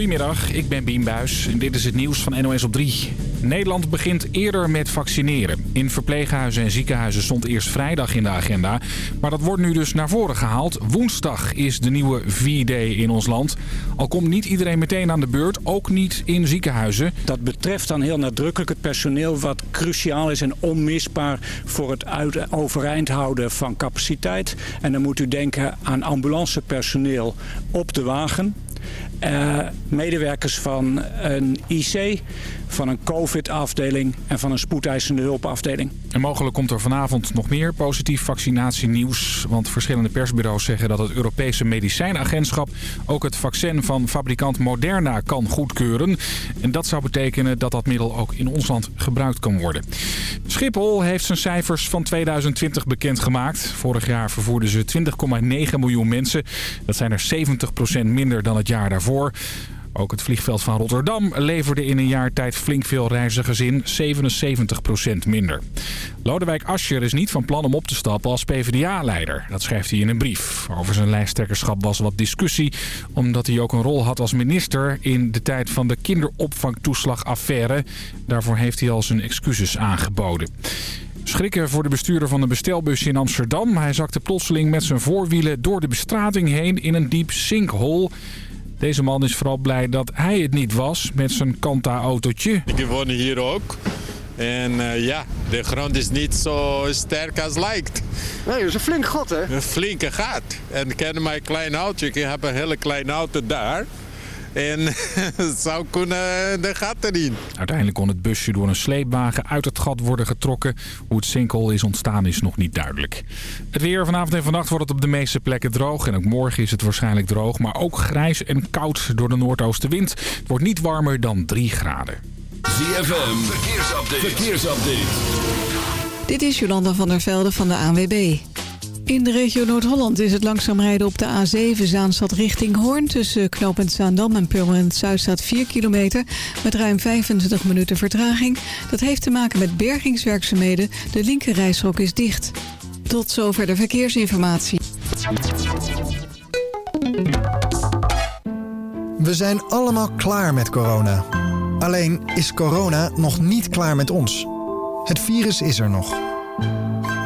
Goedemiddag, ik ben Bien Buis en dit is het nieuws van NOS op 3. Nederland begint eerder met vaccineren. In verpleeghuizen en ziekenhuizen stond eerst vrijdag in de agenda. Maar dat wordt nu dus naar voren gehaald. Woensdag is de nieuwe V-Day in ons land. Al komt niet iedereen meteen aan de beurt, ook niet in ziekenhuizen. Dat betreft dan heel nadrukkelijk het personeel wat cruciaal is en onmisbaar voor het overeind houden van capaciteit. En dan moet u denken aan ambulancepersoneel op de wagen. Uh, medewerkers van een IC, van een COVID-afdeling en van een spoedeisende hulpafdeling. En mogelijk komt er vanavond nog meer positief vaccinatienieuws. Want verschillende persbureaus zeggen dat het Europese medicijnagentschap ook het vaccin van fabrikant Moderna kan goedkeuren. En dat zou betekenen dat dat middel ook in ons land gebruikt kan worden. Schiphol heeft zijn cijfers van 2020 bekendgemaakt. Vorig jaar vervoerden ze 20,9 miljoen mensen. Dat zijn er 70% minder dan het jaar daarvoor. Ook het vliegveld van Rotterdam leverde in een jaar tijd flink veel reizigers in, 77% minder. Lodewijk Asscher is niet van plan om op te stappen als PvdA-leider. Dat schrijft hij in een brief. Over zijn lijsttrekkerschap was wat discussie, omdat hij ook een rol had als minister in de tijd van de kinderopvangtoeslagaffaire. Daarvoor heeft hij al zijn excuses aangeboden. Schrikken voor de bestuurder van een bestelbusje in Amsterdam. Hij zakte plotseling met zijn voorwielen door de bestrating heen in een diep sinkhole. Deze man is vooral blij dat hij het niet was met zijn Kanta-autootje. Ik woon hier ook. En uh, ja, de grond is niet zo sterk als lijkt. Nee, dat is een flink gat, hè? Een flinke gat. En ken mijn klein auto. Ik heb een hele kleine auto daar. En het zou kunnen de gat erin. Uiteindelijk kon het busje door een sleepwagen uit het gat worden getrokken. Hoe het sinkhole is ontstaan is nog niet duidelijk. Het weer vanavond en vannacht wordt het op de meeste plekken droog. En ook morgen is het waarschijnlijk droog. Maar ook grijs en koud door de noordoostenwind. Het wordt niet warmer dan 3 graden. ZFM, verkeersupdate. verkeersupdate. Dit is Jolanda van der Velde van de ANWB. In de regio Noord-Holland is het langzaam rijden op de A7 Zaanstad richting Hoorn. Tussen knooppunt Zaandam en Purmerend Zuid staat 4 kilometer met ruim 25 minuten vertraging. Dat heeft te maken met bergingswerkzaamheden. De linkerrijstrook is dicht. Tot zover de verkeersinformatie. We zijn allemaal klaar met corona. Alleen is corona nog niet klaar met ons. Het virus is er nog.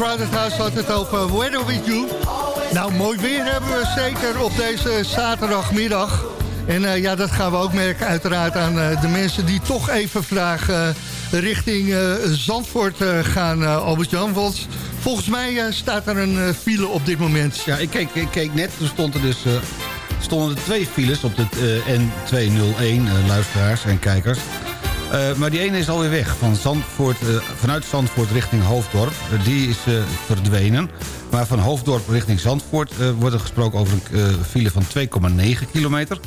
Crowded House had het over Weather With You. Nou, mooi weer hebben we zeker op deze zaterdagmiddag. En eh, ja, dat gaan we ook merken uiteraard aan eh, de mensen die toch even vandaag eh, richting Zandvoort gaan, Albert-Jan. Volgens mij staat er een file op dit moment. Ja, ik keek, ik keek net, er stond er dus, stonden twee files op de eh, N201, eh, luisteraars en kijkers. Eh, maar die ene is alweer weg, van Zandvoort, eh, vanuit Zandvoort richting Hoofddorp. Eh, die is verdwenen. Maar van Hoofddorp richting Zandvoort wordt er gesproken over een file van 2,9 kilometer.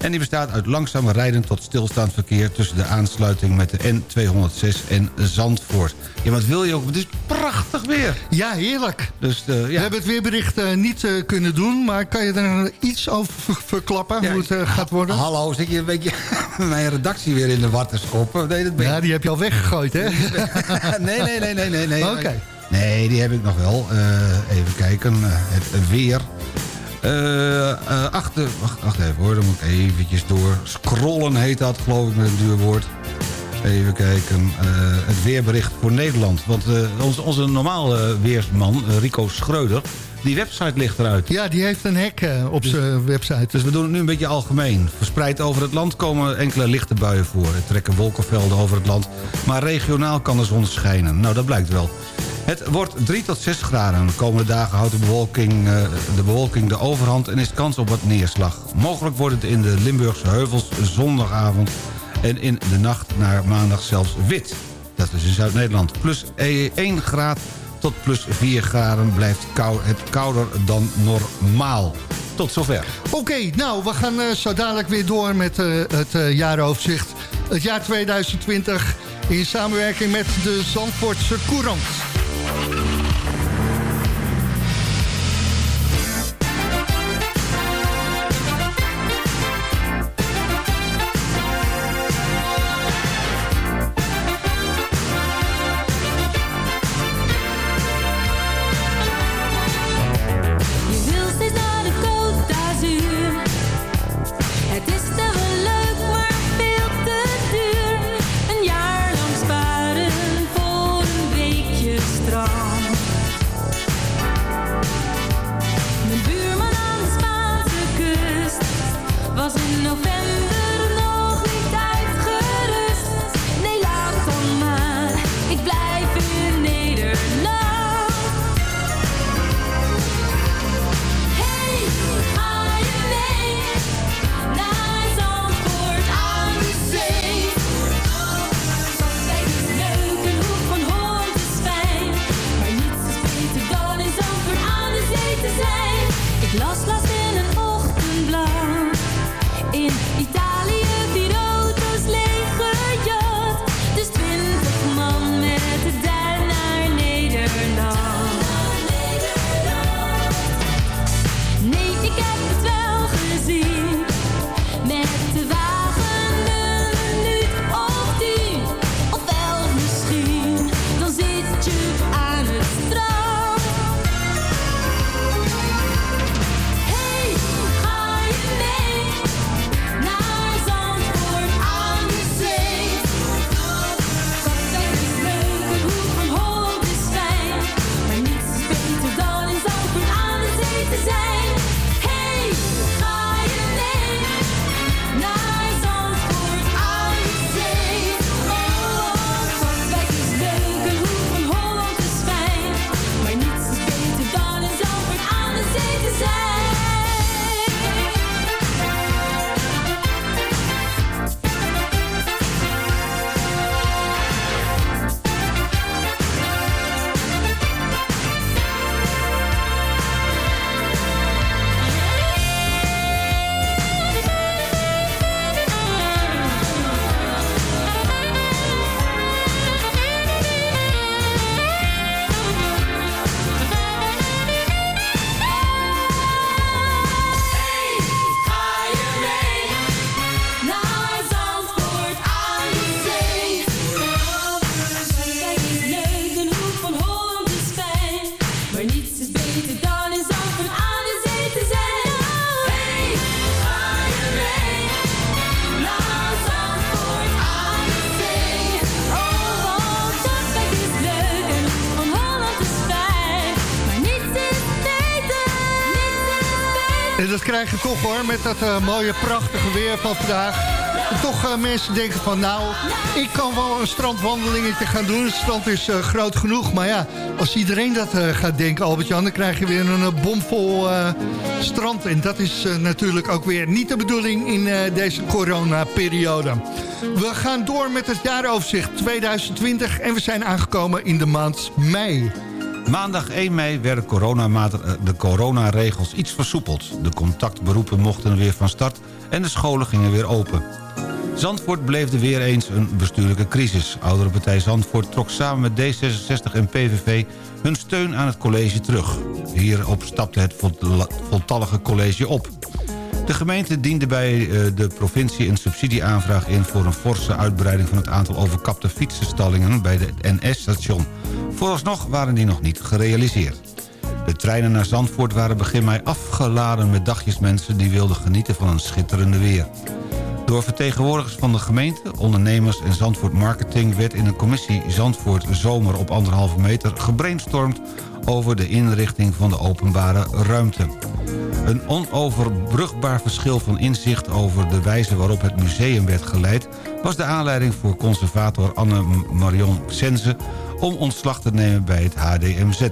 En die bestaat uit langzaam rijden tot stilstaand verkeer... tussen de aansluiting met de N206 en Zandvoort. Ja, wat wil je ook? Het is prachtig weer. Ja, heerlijk. Dus, eh, We ja. hebben het weerbericht eh, niet eh, kunnen doen, maar kan je er iets over ver- verklappen Ja, hoe het gaat worden? Hallo, zit je een beetje mijn redactie weer in de war te schoppen? Nee, dat ben Ja, die heb je al weggegooid, hè? nee, nee, nee, nee, nee. nee. Oké. Nee, die heb ik nog wel. Even kijken. Het weer. Eh, eh, achter, wacht, even hoor, dan moet ik eventjes door. Scrollen heet dat, geloof ik, met een duur woord. Even kijken. eh, het weerbericht voor Nederland. Want onze, onze normale weersman, Rico Schreuder... die website ligt eruit. Ja, die heeft een hek eh, op zijn website. Dus we doen het nu een beetje algemeen. Verspreid over het land komen enkele lichte buien voor. Er trekken wolkenvelden over het land. Maar regionaal kan de zon schijnen. Nou, dat blijkt wel. Het wordt 3 tot 6 graden. De komende dagen houdt de bewolking, eh, de bewolking de overhand... en is kans op wat neerslag. Mogelijk wordt het in de Limburgse heuvels zondagavond... en in de nacht naar maandag zelfs wit. Dat is in Zuid-Nederland. Plus 1 graad tot plus 4 graden blijft het kouder dan normaal. Tot zover. Oké, nou, we gaan eh, zo dadelijk weer door met eh, het eh, jaaroverzicht. Het jaar 2020 in samenwerking met de Zandvoortse Courant. Met dat eh, mooie prachtige weer van vandaag. Toch eh, mensen denken van nou, ik kan wel een strandwandelingetje gaan doen. Het strand is eh, groot genoeg, maar ja, als iedereen dat gaat denken, Albert-Jan... dan krijg je weer een bomvol strand. En dat is natuurlijk ook weer niet de bedoeling in deze coronaperiode. We gaan door met het jaaroverzicht 2020 en we zijn aangekomen in de maand mei. Maandag 1 mei werden eh, de coronaregels iets versoepeld. De contactberoepen mochten weer van start en de scholen gingen weer open. Zandvoort beleefde weer eens een bestuurlijke crisis. Oudere partij Zandvoort trok samen met D66 en PVV hun steun aan het college terug. Hierop stapte het vol- voltallige college op. De gemeente diende bij eh, de provincie een subsidieaanvraag in... voor een forse uitbreiding van het aantal overkapte fietsenstallingen bij de NS-station. Vooralsnog waren die nog niet gerealiseerd. De treinen naar Zandvoort waren begin mei afgeladen met dagjesmensen... die wilden genieten van een schitterende weer. Door vertegenwoordigers van de gemeente, ondernemers en Zandvoort Marketing... werd in een commissie Zandvoort Zomer op anderhalve meter gebrainstormd... over de inrichting van de openbare ruimte. Een onoverbrugbaar verschil van inzicht over de wijze waarop het museum werd geleid... was de aanleiding voor conservator Anne-Marion Sense... om ontslag te nemen bij het HDMZ.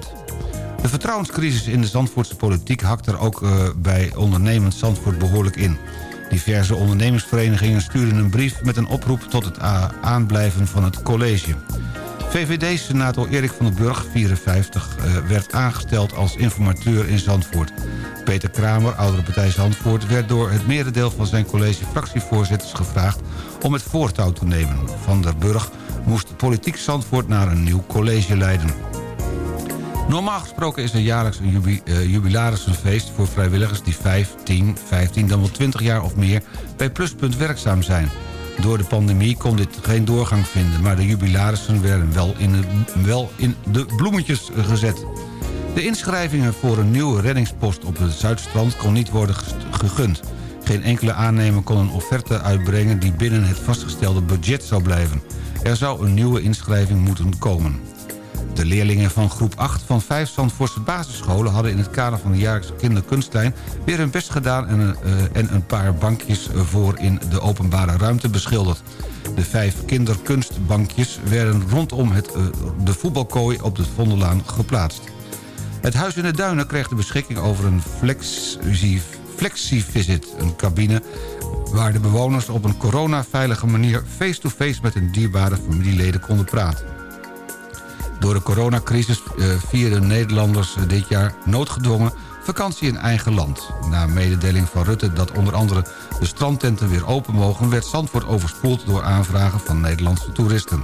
De vertrouwenscrisis in de Zandvoortse politiek hakt er ook eh, bij ondernemend Zandvoort behoorlijk in. Diverse ondernemingsverenigingen stuurden een brief met een oproep tot het aanblijven van het college. VVD-senator Erik van den Burg, 54, eh, werd aangesteld als informateur in Zandvoort. Peter Kramer, oudere partij Zandvoort, werd door het merendeel van zijn college fractievoorzitters gevraagd om het voortouw te nemen. Van der Burg moest politiek Zandvoort naar een nieuw college leiden. Normaal gesproken is er jaarlijks een eh, jubilarissenfeest voor vrijwilligers die 5, 10, 15, dan wel 20 jaar of meer bij Pluspunt werkzaam zijn. Door de pandemie kon dit geen doorgang vinden, maar de jubilarissen werden wel in de, wel in de bloemetjes gezet. De inschrijvingen voor een nieuwe reddingspost op het Zuidstrand kon niet worden gegund. Geen enkele aannemer kon een offerte uitbrengen die binnen het vastgestelde budget zou blijven. Er zou een nieuwe inschrijving moeten komen. De leerlingen van groep 8 van vijf Zandvoortse basisscholen... hadden in het kader van de jaarlijkse kinderkunstlijn... weer hun best gedaan en, eh, en een paar bankjes voor in de openbare ruimte beschilderd. De vijf kinderkunstbankjes werden rondom het, eh, de voetbalkooi op de Vondellaan geplaatst. Het Huis in de Duinen kreeg de beschikking over een flexi- flexi-visit, een cabine waar de bewoners op een coronaveilige manier face-to-face met hun dierbare familieleden konden praten. Door de coronacrisis eh, vierden Nederlanders eh, dit jaar noodgedwongen vakantie in eigen land. Na mededeling van Rutte dat onder andere de strandtenten weer open mogen... werd Zandvoort overspoeld door aanvragen van Nederlandse toeristen.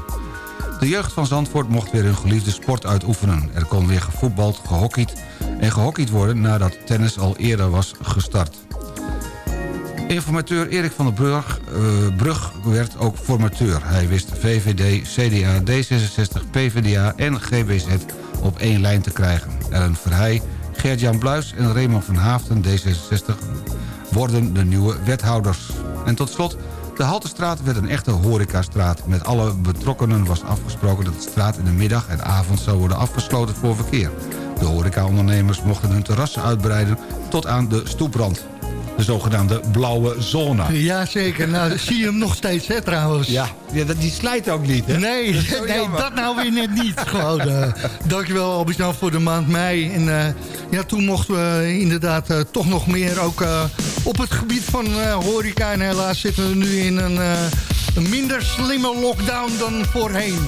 De jeugd van Zandvoort mocht weer hun geliefde sport uitoefenen. Er kon weer gevoetbald, gehockeyd en gehockeyd worden... nadat tennis al eerder was gestart. Informateur Erik van der Brug, eh, Brug werd ook formateur. Hij wist VVD, CDA, D66, PvdA en GBZ op één lijn te krijgen. Ellen Verheij, Gert-Jan Bluis en Raymond van Haafden, D66, worden de nieuwe wethouders. En tot slot, de Haltestraat werd een echte horecastraat. Met alle betrokkenen was afgesproken dat de straat in de middag en avond zou worden afgesloten voor verkeer. De horecaondernemers mochten hun terrassen uitbreiden tot aan de stoeprand. De zogenaamde blauwe zone. Jazeker, nou zie je hem nog steeds hè trouwens. Ja, die slijt ook niet, hè? Nee, Dat nee dat nou weer net niet. Gewoon, eh, dankjewel Albert-Jan voor de maand mei. En eh, ja, toen mochten we inderdaad eh, toch nog meer ook op het gebied van horeca. En helaas zitten we nu in een, een minder slimme lockdown dan voorheen.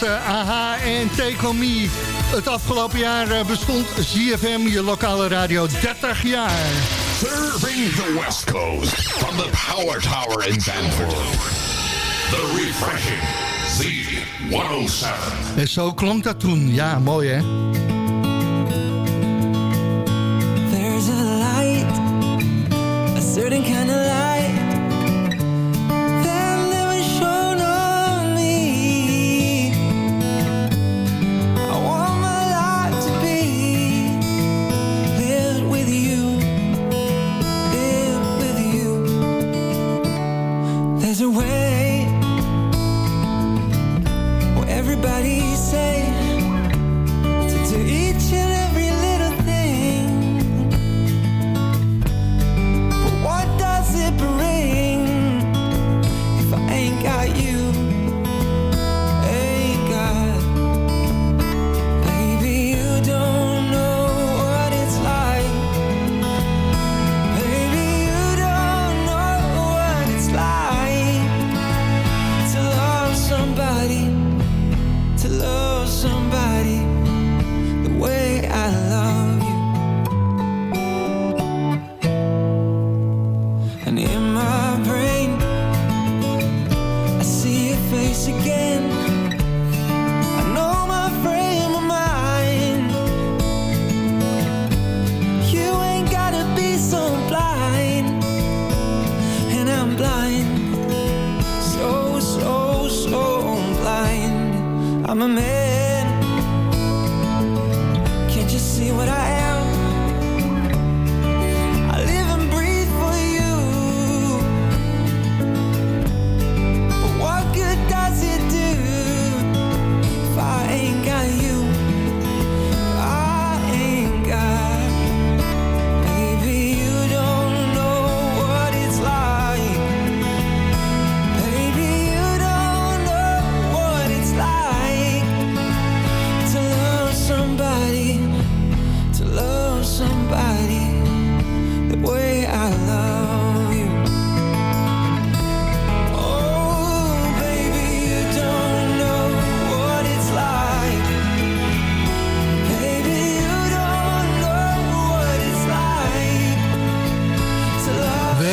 Was eh, AHA en Take On Me. Het afgelopen jaar eh, bestond ZFM, je lokale radio, 30 jaar. Serving the West Coast from the Power Tower in Zandvoort. The refreshing Z107. En zo klonk dat toen. Ja, mooi hè? There's a light, a certain kind of light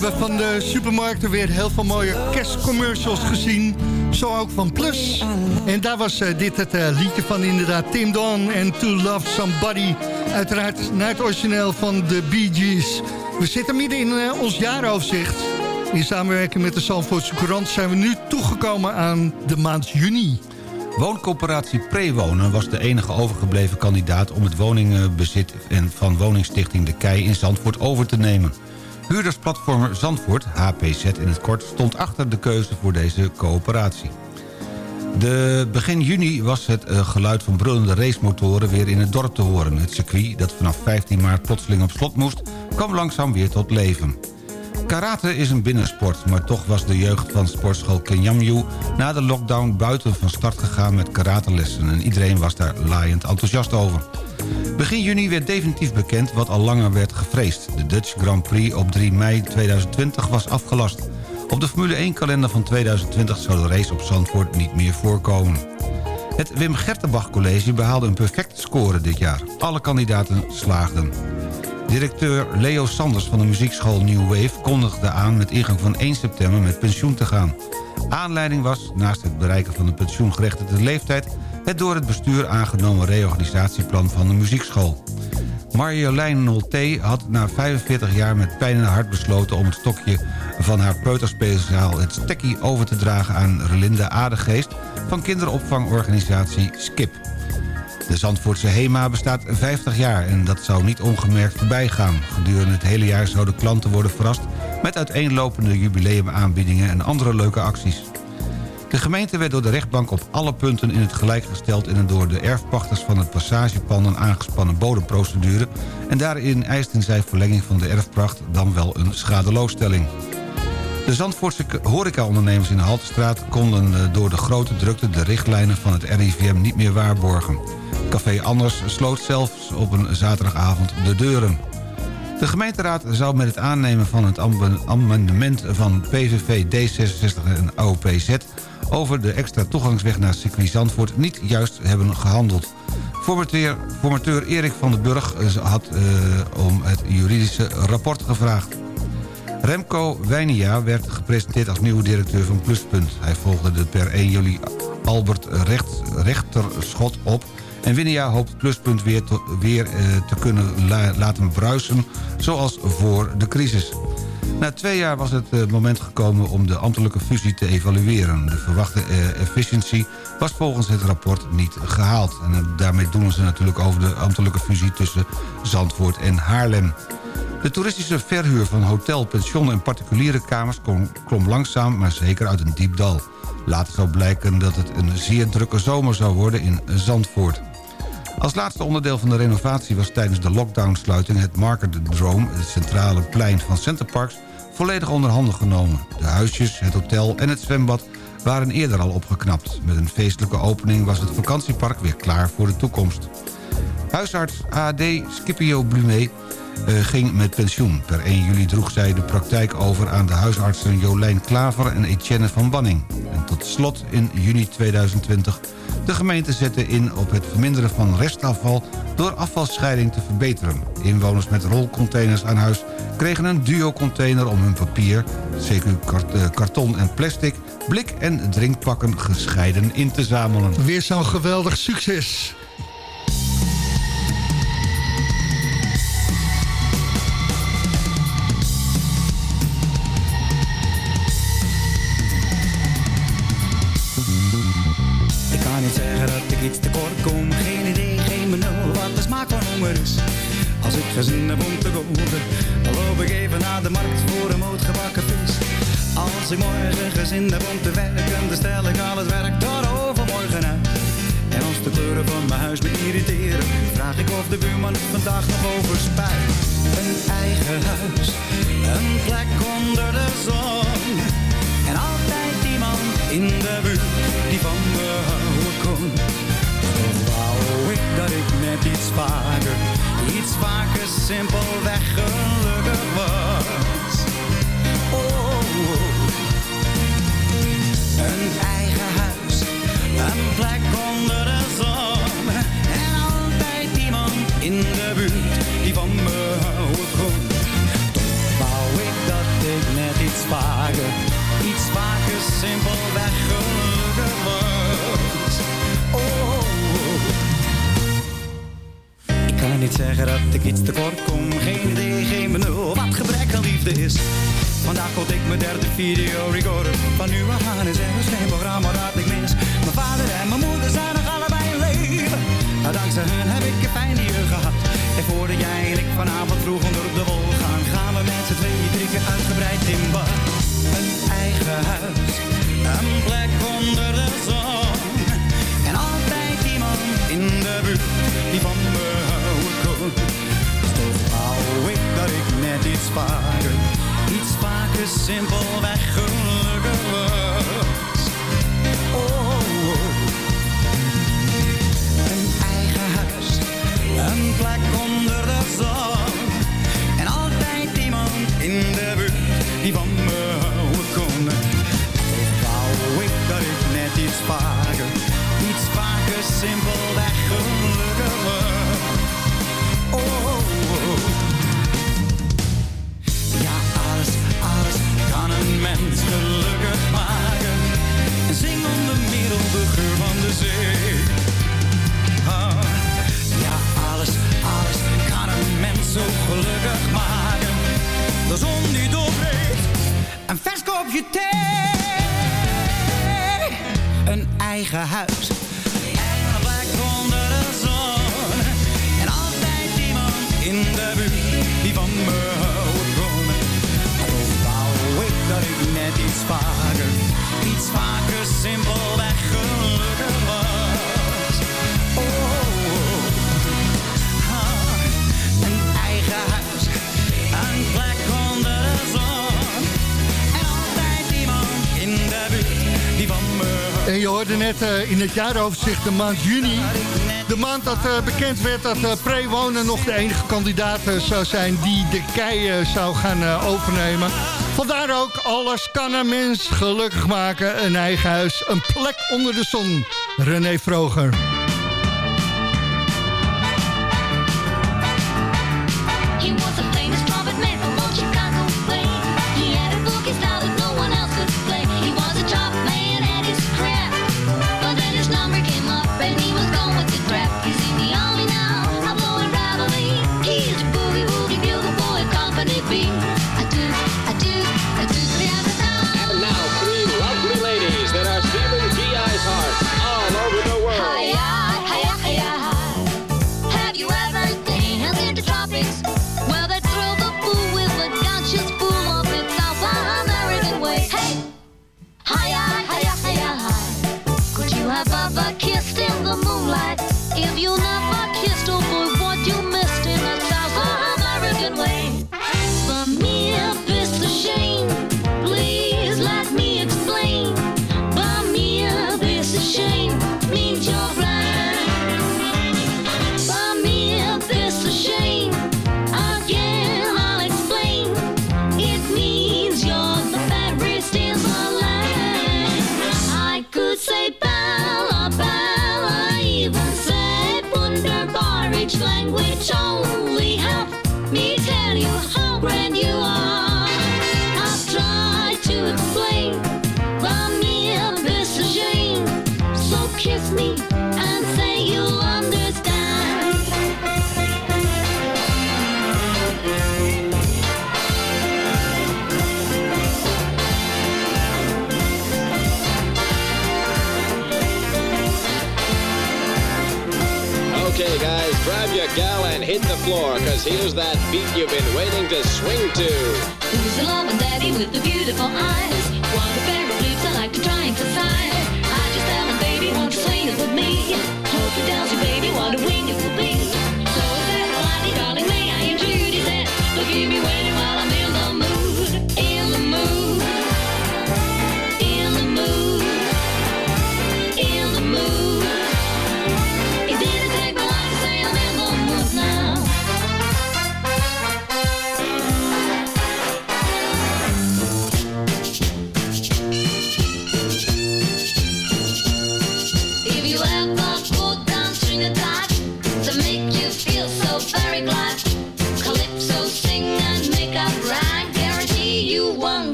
hebben van de supermarkten weer heel veel mooie kerstcommercials gezien. Zo ook van Plus. En daar was eh, dit het eh, liedje van inderdaad Tim Don en To Love Somebody. Uiteraard naar het origineel van de Bee Gees. We zitten midden in eh, ons jaaroverzicht. In samenwerking met de Zandvoortse Courant zijn we nu toegekomen aan de maand juni. Wooncoöperatie Prewonen was de enige overgebleven kandidaat... om het woningbezit en van woningstichting De Kei in Zandvoort over te nemen. Huurdersplatformer Zandvoort, HPZ in het kort... stond achter de keuze voor deze coöperatie. De begin juni was het eh, geluid van brullende racemotoren weer in het dorp te horen. Het circuit, dat vanaf 15 maart plotseling op slot moest... kwam langzaam weer tot leven. Karate is een binnensport, maar toch was de jeugd van sportschool Kenyamju... na de lockdown buiten van start gegaan met karatelessen... en iedereen was daar laaiend enthousiast over. Begin juni werd definitief bekend wat al langer werd gevreesd. De Dutch Grand Prix op 3 mei 2020 was afgelast. Op de Formule 1-kalender van 2020 zou de race op Zandvoort niet meer voorkomen. Het Wim Gertenbach College behaalde een perfecte score dit jaar. Alle kandidaten slaagden. Directeur Leo Sanders van de muziekschool New Wave kondigde aan met ingang van 1 september met pensioen te gaan. Aanleiding was, naast het bereiken van de pensioengerechtigde leeftijd... het door het bestuur aangenomen reorganisatieplan van de muziekschool. Marjolein Nolte had na 45 jaar met pijn in haar hart besloten... om het stokje van haar peuterspeelzaal het stekkie over te dragen aan Relinde Adegeest... van kinderopvangorganisatie SKIP. De Zandvoortse HEMA bestaat 50 jaar en dat zou niet ongemerkt voorbij gaan. Gedurende het hele jaar zouden klanten worden verrast... met uiteenlopende jubileumaanbiedingen en andere leuke acties. De gemeente werd door de rechtbank op alle punten in het gelijk gesteld... in een door de erfpachters van het passagepanden aangespannen bodemprocedure... en daarin eisten zij verlenging van de erfpracht dan wel een schadeloosstelling. De Zandvoortse horecaondernemers in de Haltestraat... konden eh, door de grote drukte de richtlijnen van het RIVM niet meer waarborgen. Café Anders sloot zelfs op een zaterdagavond de deuren. De gemeenteraad zou met het aannemen van het amendement van PVV, D66 en OPZ... over de extra toegangsweg naar circuit Zandvoort niet juist hebben gehandeld. Formateur, formateur Erik van den Burg eh, had eh, om het juridische rapport gevraagd. Remco Wijnia werd gepresenteerd als nieuwe directeur van Pluspunt. Hij volgde de per 1 juli Albert Recht, Rechterschot op... en Wijnia hoopt Pluspunt weer, te, weer eh, te kunnen la- laten bruisen... zoals voor de crisis. Na twee jaar was het eh, moment gekomen om de ambtelijke fusie te evalueren. De verwachte eh, efficiëntie was volgens het rapport niet gehaald. En eh, daarmee doen ze natuurlijk over de ambtelijke fusie tussen Zandvoort en Haarlem. De toeristische verhuur van hotel, pension en particuliere kamers... klom, langzaam, maar zeker uit een diep dal. Later zou blijken dat het een zeer drukke zomer zou worden in Zandvoort. Als laatste onderdeel van de renovatie was tijdens de lockdownsluiting... het Market Drome, het centrale plein van Centerparks... volledig onder handen genomen. De huisjes, het hotel en het zwembad waren eerder al opgeknapt. Met een feestelijke opening was het vakantiepark weer klaar voor de toekomst. Huisarts AD Scipio Blumet eh, ging met pensioen. Per 1 juli droeg zij de praktijk over aan de huisartsen Jolijn Klaver en Etienne van Banning. En tot slot in juni 2020 de gemeente zette in op het verminderen van restafval door afvalscheiding te verbeteren. Inwoners met rolcontainers aan huis kregen een duo-container om hun papier, CQ kart- eh, en plastic, blik en drinkpakken gescheiden in te zamelen. Weer zo'n geweldig succes. Als ik morgen gezin heb om te werken, dan stel ik al het werk tot overmorgen uit. En als de kleuren van mijn huis me irriteren, vraag ik of de buurman vandaag nog overspuit. Een eigen huis, een plek onder de zon. En altijd iemand in de buurt die van me houden kon. Toch wou ik dat ik net iets vaker, iets vaker simpelweg gelukkig was. Oh, oh. Niet zeggen dat ik iets tekort kom, geen idee, geen benul, wat gebrek aan liefde is. Vandaag kocht ik mijn derde video recorder, van nu af aan is er geen programma dat ik mis. Mijn vader en mijn moeder zijn nog allebei in leven, maar dankzij hun heb ik een fijn hier gehad. En voordat jij en ik vanavond vroeg onder de wol gaan, gaan we met z'n tweeën drie keer uitgebreid in bad. Een eigen huis, een plek onder de zon. En altijd iemand in de buurt die van vaker in het jaaroverzicht de maand juni. De maand dat eh, bekend werd dat eh, Prewonen nog de enige kandidaat eh, zou zijn... die de kei zou gaan overnemen. Vandaar ook, alles kan een mens gelukkig maken. Een eigen huis, een plek onder de zon. René Vroger.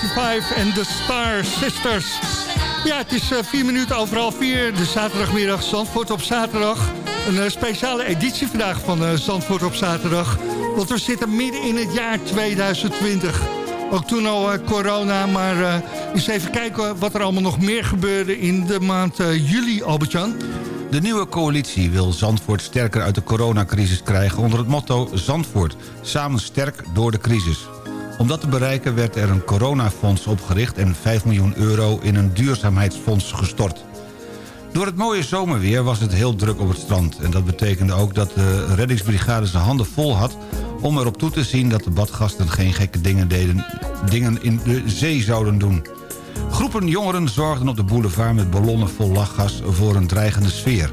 en de Star Sisters. Ja, het is eh, vier minuten overal vier. De zaterdagmiddag Zandvoort op zaterdag. Een eh, speciale editie vandaag van eh, Zandvoort op zaterdag. Want we zitten midden in het jaar 2020. Ook toen al corona, maar eens even kijken wat er allemaal nog meer gebeurde in de maand juli, Albert-Jan. De nieuwe coalitie wil Zandvoort sterker uit de coronacrisis krijgen onder het motto Zandvoort, samen sterk door de crisis. Om dat te bereiken werd er een coronafonds opgericht... en 5 miljoen euro in een duurzaamheidsfonds gestort. Door het mooie zomerweer was het heel druk op het strand. En dat betekende ook dat de reddingsbrigade zijn handen vol had... om erop toe te zien dat de badgasten geen gekke dingen deden... dingen in de zee zouden doen. Groepen jongeren zorgden op de boulevard met ballonnen vol lachgas... voor een dreigende sfeer.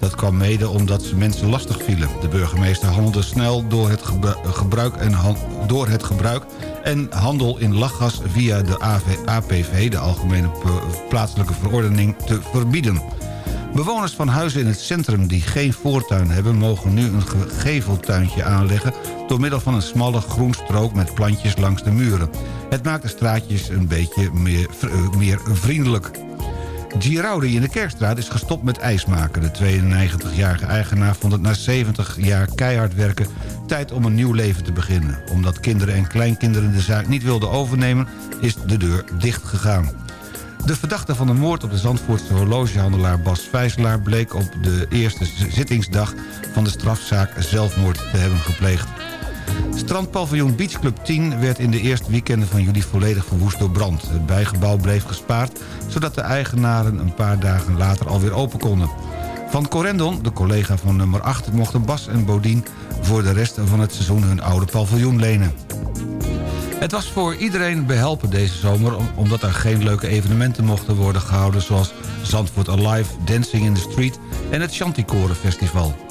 Dat kwam mede omdat ze mensen lastig vielen. De burgemeester handelde snel door het, gebruik en, door het gebruik en handel in lachgas via de APV, de Algemene Plaatselijke Verordening, te verbieden. Bewoners van huizen in het centrum die geen voortuin hebben... mogen nu een geveltuintje aanleggen... door middel van een smalle groenstrook met plantjes langs de muren. Het maakt de straatjes een beetje meer, eh, meer vriendelijk. Giraudi in de Kerkstraat is gestopt met ijs maken. De 92-jarige eigenaar vond het na 70 jaar keihard werken... tijd om een nieuw leven te beginnen. Omdat kinderen en kleinkinderen de zaak niet wilden overnemen... is de deur dicht gegaan. De verdachte van de moord op de Zandvoortse horlogehandelaar Bas Vijzelaar... bleek op de eerste zittingsdag van de strafzaak zelfmoord te hebben gepleegd. Strandpaviljoen Beach Club 10 werd in de eerste weekenden van juli volledig verwoest door brand. Het bijgebouw bleef gespaard, zodat de eigenaren een paar dagen later alweer open konden. Van Corendon, de collega van nummer 8, mochten Bas en Bodien voor de rest van het seizoen hun oude paviljoen lenen. Het was voor iedereen behelpen deze zomer... omdat er geen leuke evenementen mochten worden gehouden... zoals Zandvoort Alive, Dancing in the Street en het Chanticoren Festival.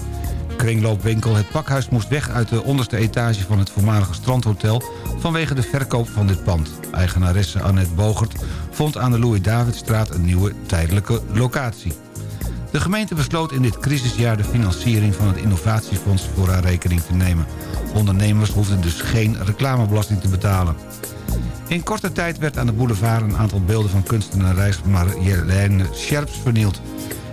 Kringloopwinkel Het Pakhuis moest weg uit de onderste etage van het voormalige strandhotel... vanwege de verkoop van dit pand. Eigenaresse Annette Bogert vond aan de Louis-Davidstraat een nieuwe tijdelijke locatie. De gemeente besloot in dit crisisjaar de financiering van het innovatiefonds voor haar rekening te nemen. Ondernemers hoefden dus geen reclamebelasting te betalen. In korte tijd werd aan de boulevard een aantal beelden van kunstenares Marjolaine Scherps vernield.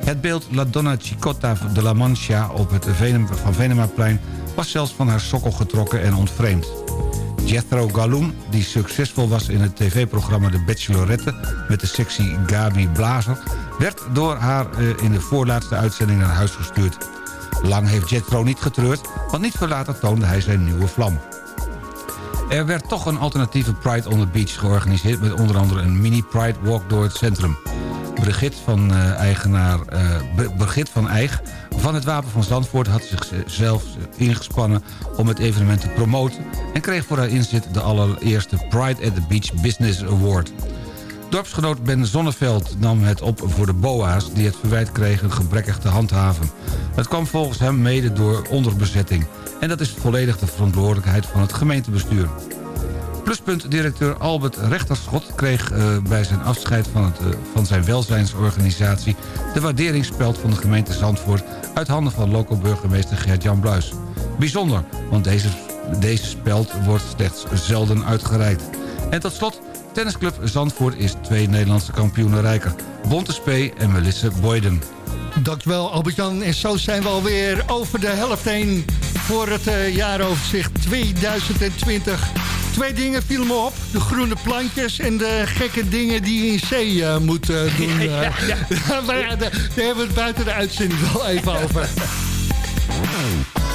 Het beeld La Donna Chicotta de la Mancha op het Venem- van Venemaplein was zelfs van haar sokkel getrokken en ontvreemd. Jethro Galloon, die succesvol was in het tv-programma De Bachelorette... met de sexy Gabi Blazer... werd door haar eh, in de voorlaatste uitzending naar huis gestuurd. Lang heeft Jethro niet getreurd, want niet veel later toonde hij zijn nieuwe vlam. Er werd toch een alternatieve Pride on the Beach georganiseerd... met onder andere een mini-Pride walk door het centrum. Brigitte van, eh, eigenaar, Brigitte van Eijk van het Wapen van Zandvoort... had zichzelf ingespannen om het evenement te promoten... en kreeg voor haar inzet de allereerste Pride at the Beach Business Award. Dorpsgenoot Ben Zonneveld nam het op voor de BOA's... die het verwijt kregen gebrekkig te handhaven. Het kwam volgens hem mede door onderbezetting. En dat is volledig de verantwoordelijkheid van het gemeentebestuur. Pluspunt-directeur Albert Rechterschot kreeg eh, bij zijn afscheid van, het, eh, van zijn welzijnsorganisatie... de waarderingspeld van de gemeente Zandvoort... uit handen van local burgemeester Gert-Jan Bluis. Bijzonder, want deze, deze speld wordt slechts zelden uitgereikt. En tot slot, tennisclub Zandvoort is twee Nederlandse kampioenen rijker. Bonte Spee en Melisse Boyden. Dankjewel Albert-Jan. En zo zijn we alweer over de helft heen voor het eh, jaaroverzicht 2020. Twee dingen vielen me op. De groene plantjes en de gekke dingen die je in zee eh, moet eh, doen. eh. maar ja, daar, daar hebben we het buiten de uitzending wel even over.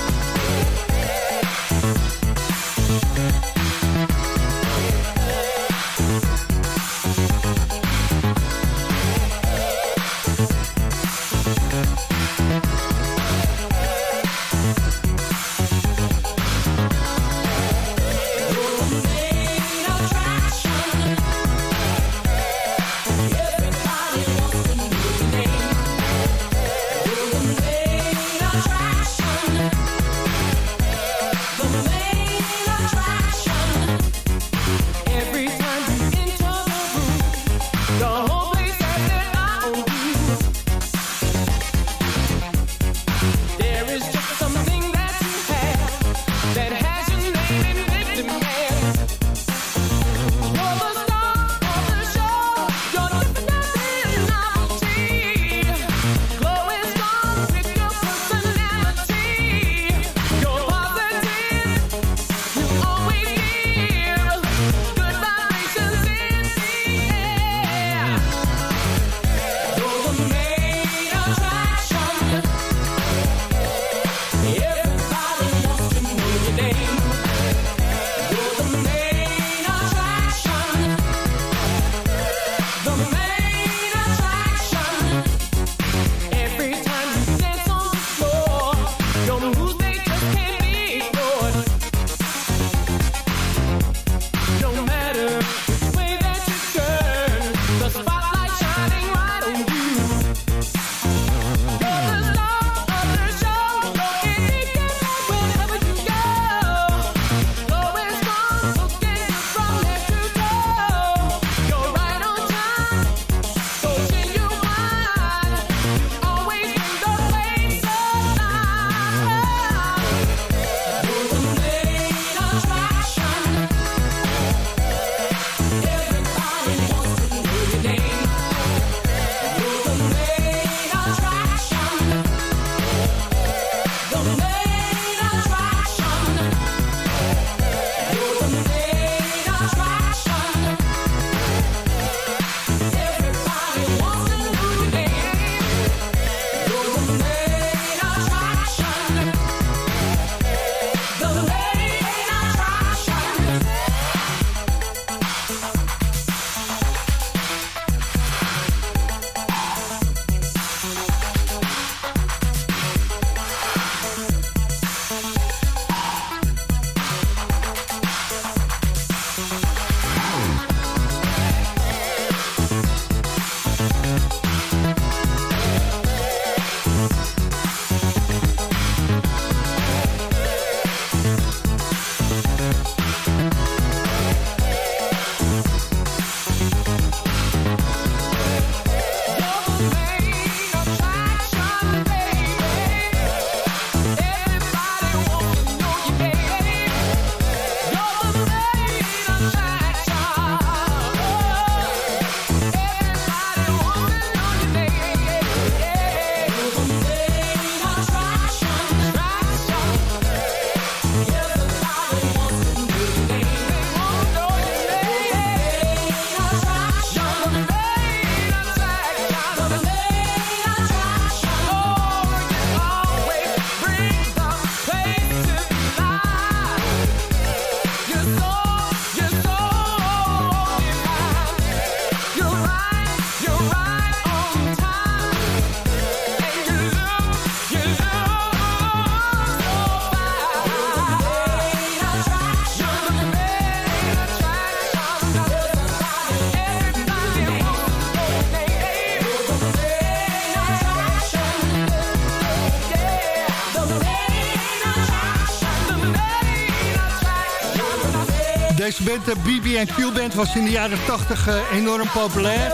band, de BB&Q Band, was in de jaren 80 eh, enorm populair.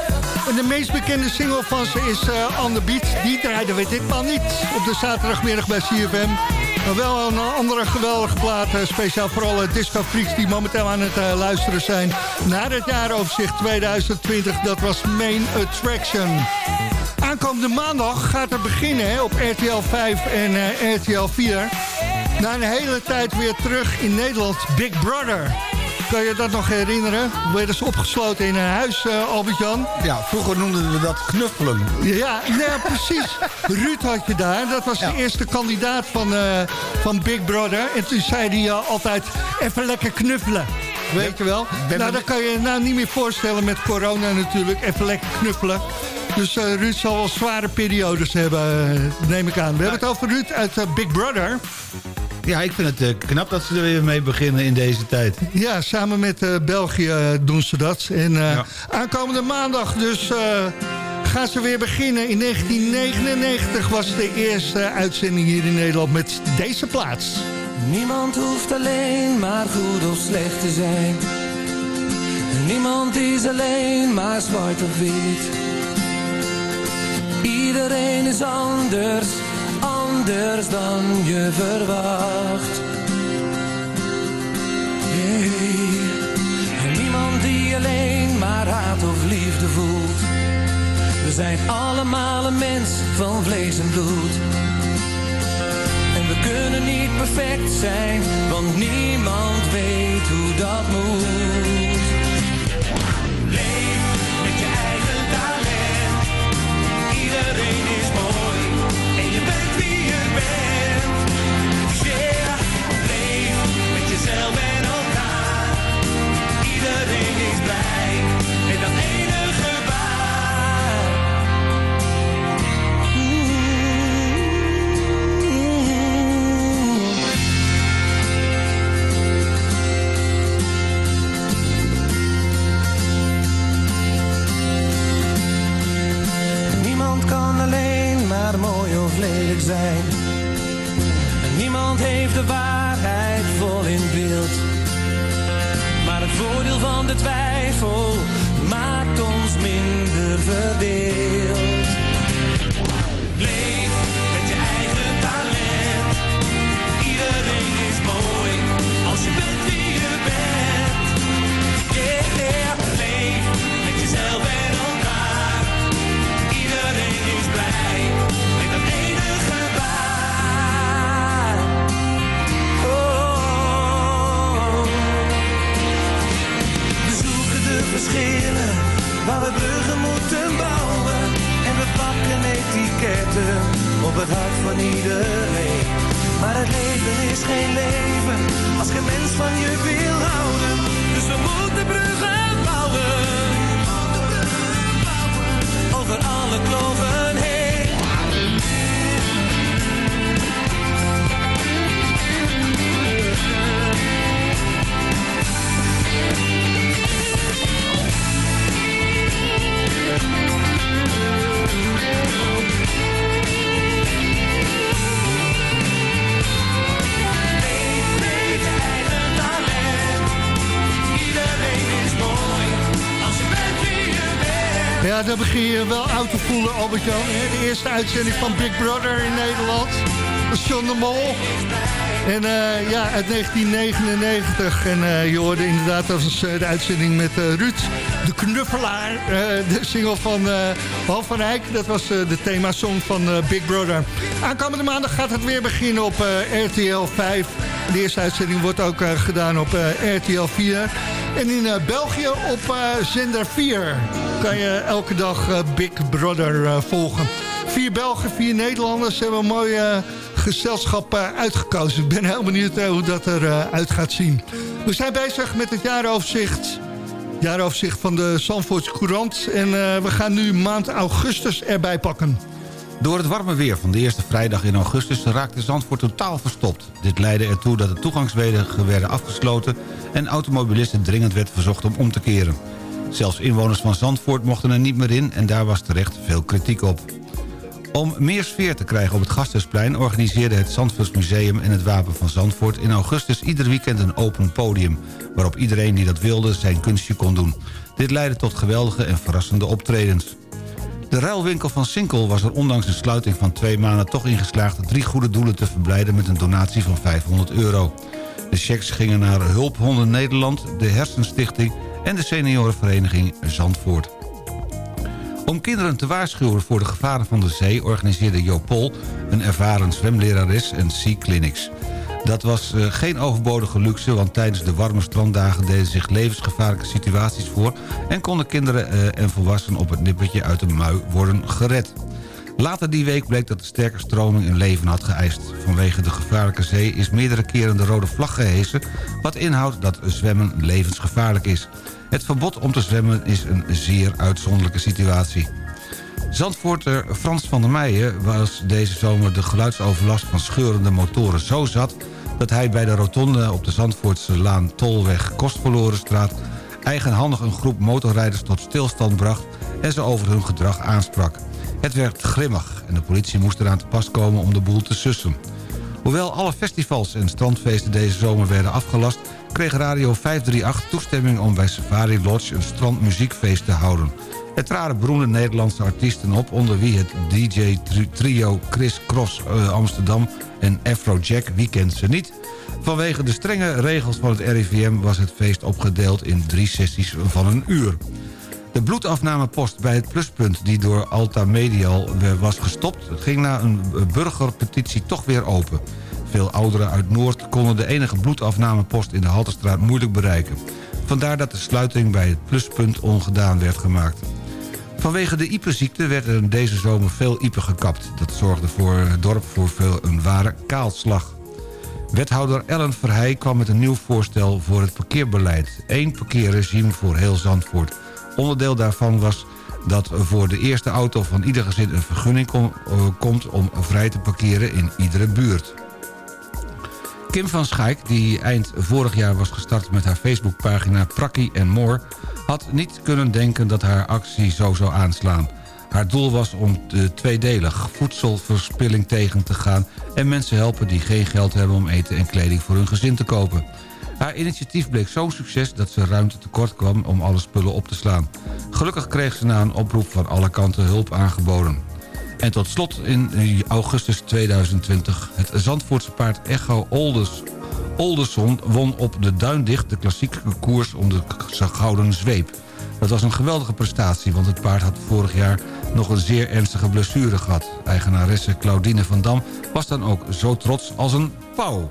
En de meest bekende single van ze is eh, On The Beat. Die draaiden we ditmaal niet op de zaterdagmiddag bij CFM. Maar wel een andere geweldige plaat, eh, speciaal voor alle disco freaks die momenteel aan het eh, luisteren zijn. Naar het jaaroverzicht 2020, dat was Main Attraction. Aankomende maandag gaat er beginnen hè, op RTL 5 en eh, RTL 4. Na een hele tijd weer terug in Nederland, Big Brother. Kan je dat nog herinneren? Werden ze opgesloten in een huis, eh, Albert-Jan? Ja, vroeger noemden we dat knuffelen. Ja, nee, precies. Ruud had je daar. Dat was de eerste kandidaat van, eh, van Big Brother. En toen zei hij eh, altijd, even lekker knuffelen. Weet je wel? nou, dat kan je je nou niet meer voorstellen met corona natuurlijk. Even lekker knuffelen. Dus eh, Ruud zal wel zware periodes hebben, neem ik aan. We hebben het over Ruud uit Big Brother. Ja, ik vind het eh, knap dat ze er weer mee beginnen in deze tijd. Ja, samen met eh, België eh, doen ze dat. En eh, aankomende maandag dus eh, gaan ze weer beginnen. In 1999 was de eerste uitzending hier in Nederland met deze plaats. Niemand hoeft alleen maar goed of slecht te zijn. Niemand is alleen maar zwart of wit. Iedereen is anders, anders dan je verwacht. Hey. En niemand die alleen maar haat of liefde voelt. We zijn allemaal een mens van vlees en bloed. En we kunnen niet perfect zijn, want niemand weet hoe dat moet. Lelijk zijn. En niemand heeft de waarheid vol in beeld. Maar het voordeel van de twijfel maakt ons minder verdeeld. Leef met je eigen talent. Iedereen is mooi als je bent wie je bent. Waar we bruggen moeten bouwen. En we pakken etiketten op het hart van iedereen. Maar het leven is geen leven als geen mens van je wil houden. Dus we moeten bruggen bouwen. Over alle kloven Ja, dan begin je wel oud te voelen, Albert-Jan. De eerste uitzending van Big Brother in Nederland. John de Mol. En eh, ja, uit 1999. En eh, je hoorde inderdaad, was eh, de uitzending met eh, Ruud, de knuffelaar. de single van Han van Eyck. Dat was de themasong van Big Brother. Aankomende maandag gaat het weer beginnen op RTL 5. De eerste uitzending wordt ook gedaan op RTL 4. En in België op zender 4 kan je elke dag eh, Big Brother eh, volgen. Vier Belgen, vier Nederlanders hebben een mooi eh, gezelschap uitgekozen. Ik ben heel benieuwd hoe dat eruit uit gaat zien. We zijn bezig met het jaaroverzicht. Jaaroverzicht van de Zandvoortse Courant. En we gaan nu maand augustus erbij pakken. Door het warme weer van de eerste vrijdag in augustus raakte Zandvoort totaal verstopt. Dit leidde ertoe dat de toegangswegen werden afgesloten... en automobilisten dringend werd verzocht om om te keren. Zelfs inwoners van Zandvoort mochten er niet meer in... en daar was terecht veel kritiek op. Om meer sfeer te krijgen op het Gasthuisplein... organiseerde het Zandvoortsmuseum en het Wapen van Zandvoort... in augustus ieder weekend een open podium... waarop iedereen die dat wilde zijn kunstje kon doen. Dit leidde tot geweldige en verrassende optredens. De ruilwinkel van Sinkel was er ondanks een sluiting van twee maanden... toch in geslaagd drie goede doelen te verblijden met een donatie van 500 euro. De checks gingen naar Hulphonden Nederland, de Hersenstichting... en de seniorenvereniging Zandvoort. Om kinderen te waarschuwen voor de gevaren van de zee... organiseerde Jopol, een ervaren zwemlerares, en Sea Clinics. Dat was uh, geen overbodige luxe, want tijdens de warme stranddagen... deden zich levensgevaarlijke situaties voor... en konden kinderen uh, en volwassenen op het nippertje uit de mui worden gered. Later die week bleek dat de sterke stroming een leven had geëist. Vanwege de gevaarlijke zee is meerdere keren de rode vlag gehesen... wat inhoudt dat zwemmen levensgevaarlijk is. Het verbod om te zwemmen is een zeer uitzonderlijke situatie. Zandvoorter Frans van der Meijen was deze zomer de geluidsoverlast van scheurende motoren zo zat... dat hij bij de rotonde op de Zandvoortse Laan Tolweg Kostverlorenstraat... eigenhandig een groep motorrijders tot stilstand bracht en ze over hun gedrag aansprak. Het werd grimmig en de politie moest eraan te pas komen om de boel te sussen. Hoewel alle festivals en strandfeesten deze zomer werden afgelast... kreeg Radio 538 toestemming om bij Safari Lodge een strandmuziekfeest te houden. Er traden beroemde Nederlandse artiesten op... onder wie het DJ-trio Chris Cross uh, Amsterdam en Afrojack, wie kent ze niet... Vanwege de strenge regels van het RIVM was het feest opgedeeld in drie sessies van een uur. De bloedafnamepost bij het pluspunt die door Alta Medial was gestopt... ging na een burgerpetitie toch weer open. Veel ouderen uit Noord konden de enige bloedafnamepost in de Halterstraat moeilijk bereiken. Vandaar dat de sluiting bij het pluspunt ongedaan werd gemaakt. Vanwege de iepenziekte werd er deze zomer veel iepen gekapt. Dat zorgde voor het dorp voor veel een ware kaalslag. Wethouder Ellen Verheij kwam met een nieuw voorstel voor het parkeerbeleid. Eén parkeerregime voor heel Zandvoort. Onderdeel daarvan was dat voor de eerste auto van ieder gezin een vergunning uh, komt om vrij te parkeren in iedere buurt. Kim van Schaik, die eind vorig jaar was gestart met haar Facebookpagina Prakkie en More... had niet kunnen denken dat haar actie zo zou aanslaan. Haar doel was om de tweedelig voedselverspilling tegen te gaan... en mensen helpen die geen geld hebben om eten en kleding voor hun gezin te kopen. Haar initiatief bleek zo'n succes dat ze ruimte tekort kwam om alle spullen op te slaan. Gelukkig kreeg ze na een oproep van alle kanten hulp aangeboden. En tot slot in augustus 2020 het Zandvoortse paard Echo Olders. Olderson won op de Duindicht de klassieke koers om de gouden zweep. Dat was een geweldige prestatie, want het paard had vorig jaar nog een zeer ernstige blessure gehad. Eigenaresse Claudine van Dam was dan ook zo trots als een pauw.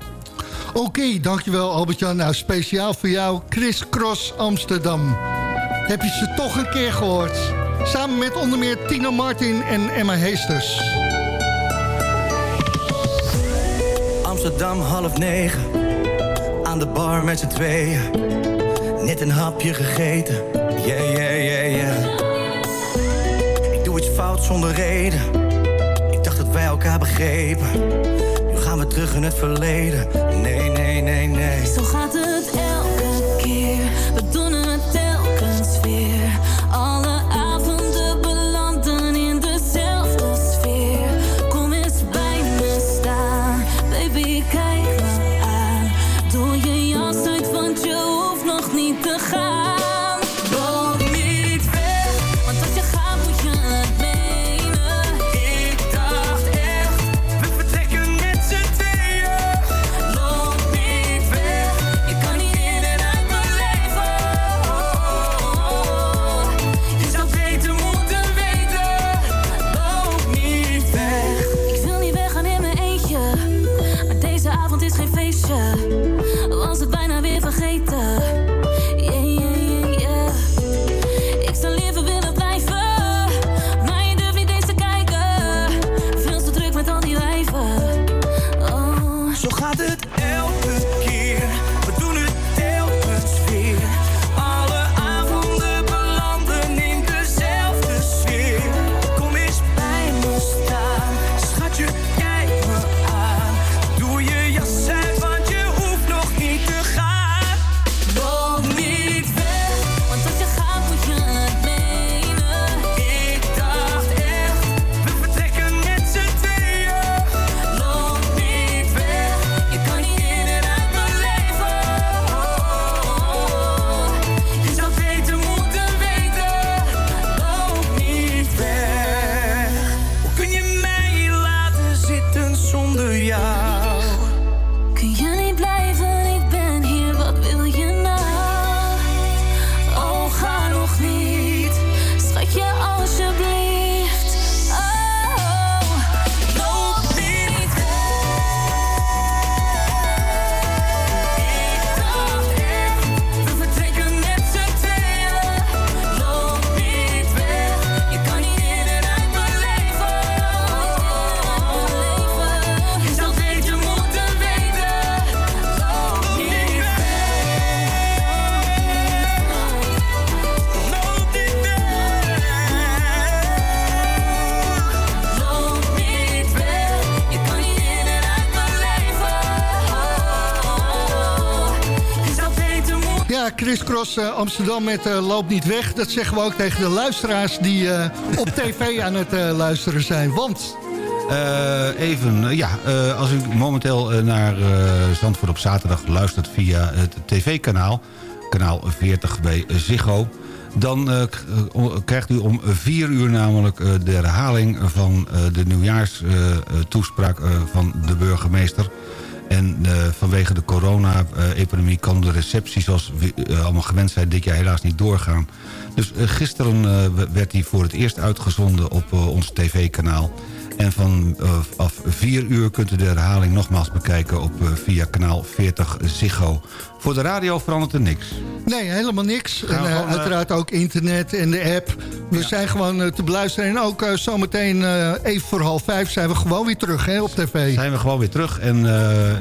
Oké, okay, dankjewel Albert-Jan. Nou, speciaal voor jou, Chris Cross Amsterdam. Heb je ze toch een keer gehoord? Samen met onder meer Tino Martin en Emma Heesters. Amsterdam half negen. Aan de bar met z'n tweeën. Net een hapje gegeten. Yeah, yeah, yeah, yeah. Ik doe iets fout zonder reden. Ik dacht dat wij elkaar begrepen. Gaan we terug in het verleden. Nee, nee, nee, nee. Zo gaat het elke keer. We doen het telkens weer. Alle avonden belanden in dezelfde sfeer. Kom eens bij me staan. Baby, kijk me aan. Doe je jas uit, want je hoeft nog niet te gaan. Moeten. Ja, Chris Cross eh, Amsterdam met eh, Loop niet weg. Dat zeggen we ook tegen de luisteraars die eh, op tv aan het luisteren zijn. Want... Even, ja, als u momenteel naar Zandvoort op zaterdag luistert via het tv-kanaal... kanaal 40 bij Ziggo... dan krijgt u om 4 uur namelijk de herhaling van de nieuwjaarstoespraak van de burgemeester... En eh, vanwege de corona-epidemie kan de receptie zoals we eh, allemaal gewend zijn dit jaar helaas niet doorgaan. Dus eh, gisteren werd die voor het eerst uitgezonden op ons tv-kanaal. En van eh, af 4 uur kunt u de herhaling nogmaals bekijken op via kanaal 40 Ziggo. Voor de radio verandert er niks. Nee, helemaal niks. En eh, gewoon, eh, uiteraard ook internet en de app. We zijn gewoon eh, te beluisteren. En ook zometeen even voor half vijf zijn we gewoon weer terug hè, op tv. Zijn we gewoon weer terug. En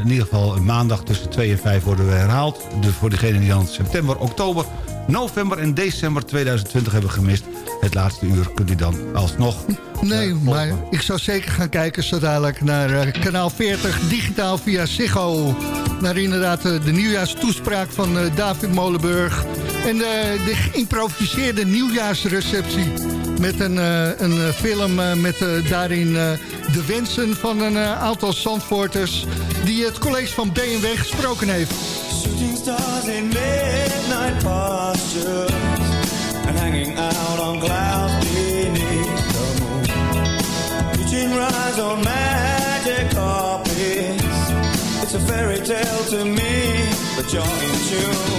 in ieder geval maandag tussen 2 en 5 worden we herhaald. Dus voor degenen die dan september, oktober, november en december 2020 hebben gemist. Het laatste uur kunt u dan alsnog... Nee, maar ik zou zeker gaan kijken zo dadelijk naar kanaal 40 digitaal via Ziggo. Naar inderdaad de nieuwjaarstoespraak van eh, David Molenburg. En de, de geïmproviseerde nieuwjaarsreceptie. Met een, eh, een eh, film eh, met eh, daarin eh, de wensen van een eh, aantal Zandvoorters... die het college van BMW gesproken heeft. Shooting stars in midnight postures and hanging out on clouds beneath the moon. Reaching rise on magic carpets. It's a fairy tale to me, but you're in tune.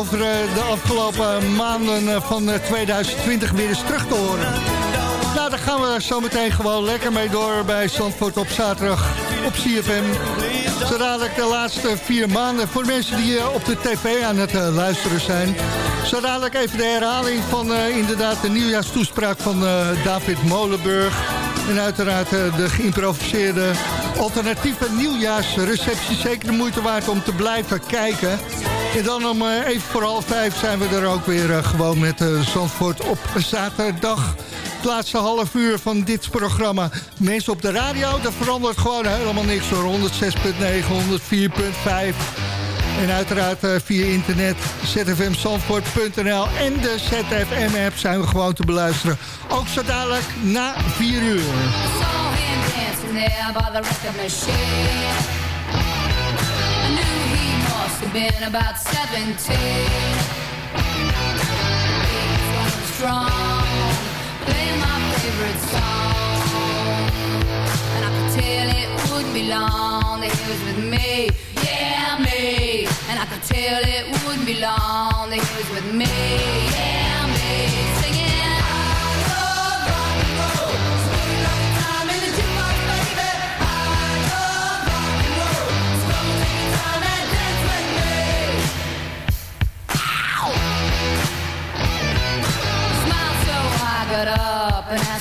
Over eh, de afgelopen maanden eh, van eh, 2020 weer eens terug te horen. Nou, daar gaan we zo meteen gewoon lekker mee door bij Zandvoort op zaterdag op CFM. Zo dadelijk de laatste vier maanden voor mensen die eh, op de tv aan het eh, luisteren zijn. Zo dadelijk even de herhaling van eh, inderdaad de nieuwjaarstoespraak van eh, David Molenburg. En uiteraard eh, de geïmproviseerde alternatieve nieuwjaarsreceptie. Zeker de moeite waard om te blijven kijken. En dan om eh, even voor half vijf zijn we er ook weer eh, gewoon met eh, Zandvoort op zaterdag. Het laatste half uur van dit programma. Mensen op de radio, daar verandert gewoon helemaal niks hoor. 106.9, 104.5. En uiteraard via internet zfmzandvoort.nl en de ZFM-app zijn we gewoon te beluisteren. Ook zo dadelijk na 4 uur. Must have been about 17. He was going strong, playing my favorite song. And I could tell it wouldn't be long that he was with me, yeah, me. And I could tell it wouldn't be long that he was with me, yeah, me.